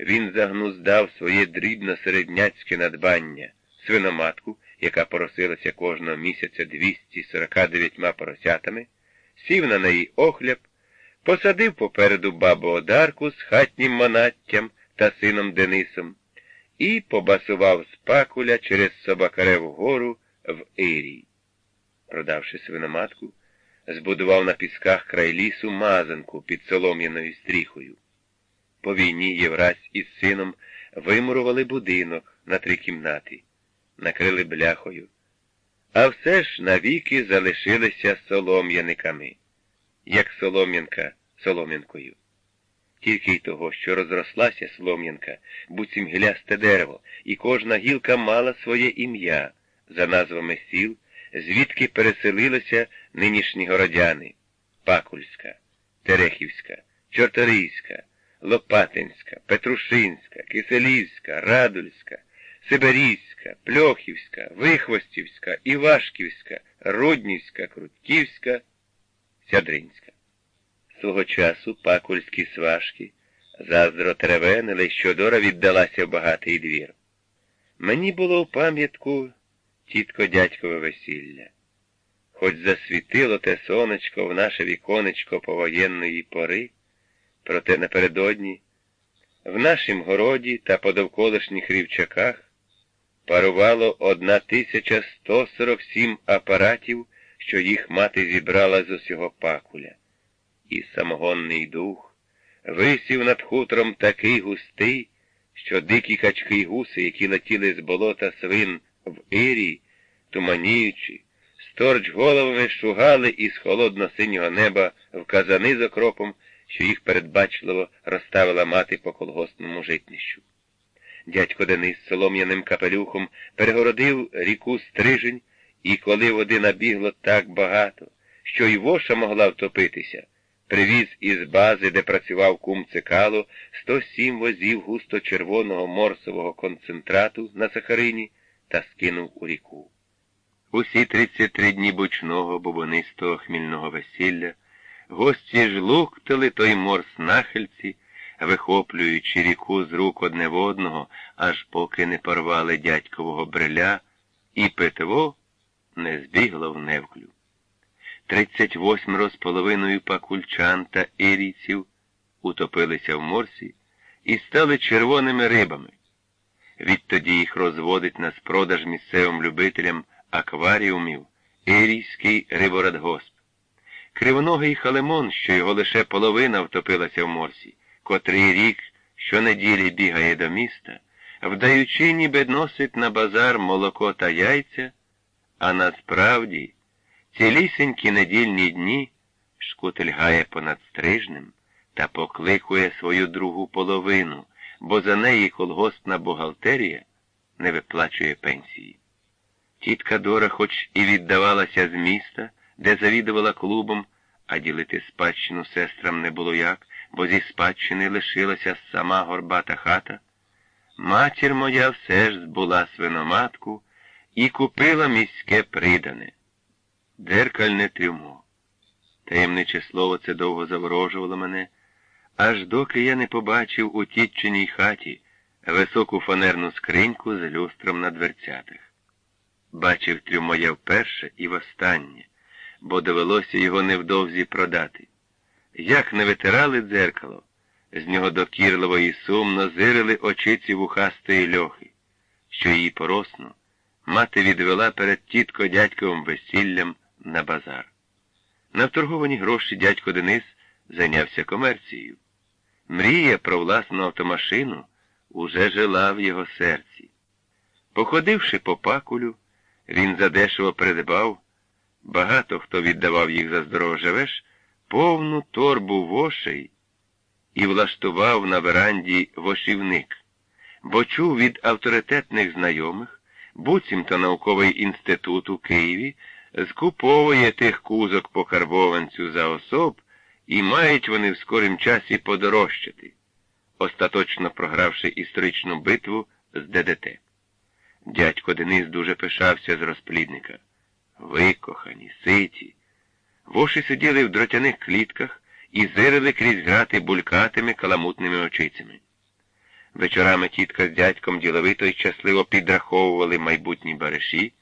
він загнуздав своє дрібно-середняцьке надбання, свиноматку, яка поросилася кожного місяця 249 поросятами, сів на неї охляб, посадив попереду бабу Одарку з хатнім монаттям та сином Денисом і побасував з пакуля через Собакареву гору в Ірій. Продавши свиноматку, збудував на пісках край лісу мазанку під солом'яною стріхою. По війні Євразь із сином вимурували будинок на три кімнати, накрили бляхою, а все ж навіки залишилися солом'яниками, як солом'янка солом'янкою. Тільки й того, що розрослася солом'янка, буцім гілясте дерево, і кожна гілка мала своє ім'я за назвами сіл, звідки переселилися нинішні городяни Пакульська, Терехівська, Чорторийська, Лопатинська, Петрушинська, Киселівська, Радульська, Сибирійська, Пльохівська, Вихвостівська, Івашківська, Руднівська, Крутківська, Сядринська. Свого часу пакульські свашки заздро тревенили, що Дора віддалася в багатий двір. Мені було в пам'ятку тітко дядькове весілля. Хоч засвітило те сонечко в наше віконечко повоєнної пори, проте напередодні в нашім городі та по довколишніх рівчаках парувало 1147 апаратів, що їх мати зібрала з усього пакуля. І самогонний дух висів над хутором такий густий, що дикі качки й гуси, які летіли з болота свин в Ірі, туманіючи, сторч головами шугали із холодно-синього неба в казани з окропом, що їх передбачливо розставила мати по колгоспному житнищу. Дядько Денис солом'яним капелюхом перегородив ріку стрижень, і коли води набігло так багато, що й воша могла втопитися, привіз із бази, де працював кум Цикало, 107 возів густо червоного морсового концентрату на сахарині та скинув у ріку. Усі 33 дні бучного бубонистого хмільного весілля гості ж луктали той морс нахильці, вихоплюючи ріку з рук одне в одного, аж поки не порвали дядькового бриля, і питво не збігло в невклю. Тридцять восьмеро з половиною пакульчан та ірійців утопилися в морсі і стали червоними рибами. Відтоді їх розводить на спродаж місцевим любителям акваріумів Ірійський риборадгосп. Кривоногий халемон, що його лише половина втопилася в морсі, котрий рік щонеділі бігає до міста, вдаючи, ніби носить на базар молоко та яйця, а насправді цілісінькі недільні дні шкутильгає понад стрижнем та покликує свою другу половину, бо за неї колгоспна бухгалтерія не виплачує пенсії. Тітка Дора хоч і віддавалася з міста, де завідувала клубом, а ділити спадщину сестрам не було як, бо зі спадщини лишилася сама горбата хата. Матір моя все ж збула свиноматку і купила міське придане. Дзеркальне трюмо. Таємниче слово це довго заворожувало мене, аж доки я не побачив у тітчиній хаті високу фанерну скриньку з люстром на дверцятах. Бачив трюмо я вперше і востаннє, бо довелося його невдовзі продати. Як не витирали дзеркало, з нього докірливо і сумно зирили очиці вухастої льохи, що її поросну мати відвела перед тітко дядьковим весіллям на базар. На вторговані гроші дядько Денис зайнявся комерцією. Мрія про власну автомашину уже жила в його серці. Походивши по пакулю, він задешево придбав, багато хто віддавав їх за здорово живеш, повну торбу вошей і влаштував на веранді вошівник, бо чув від авторитетних знайомих, буцімто науковий інститут у Києві скуповує тих кузок по карбованцю за особ, і мають вони в скорім часі подорожчати, остаточно програвши історичну битву з ДДТ. Дядько Денис дуже пишався з розплідника. Викохані, ситі. Воші сиділи в дротяних клітках і зирили крізь грати булькатими каламутними очицями. Вечорами тітка з дядьком діловито й щасливо підраховували майбутні бариші,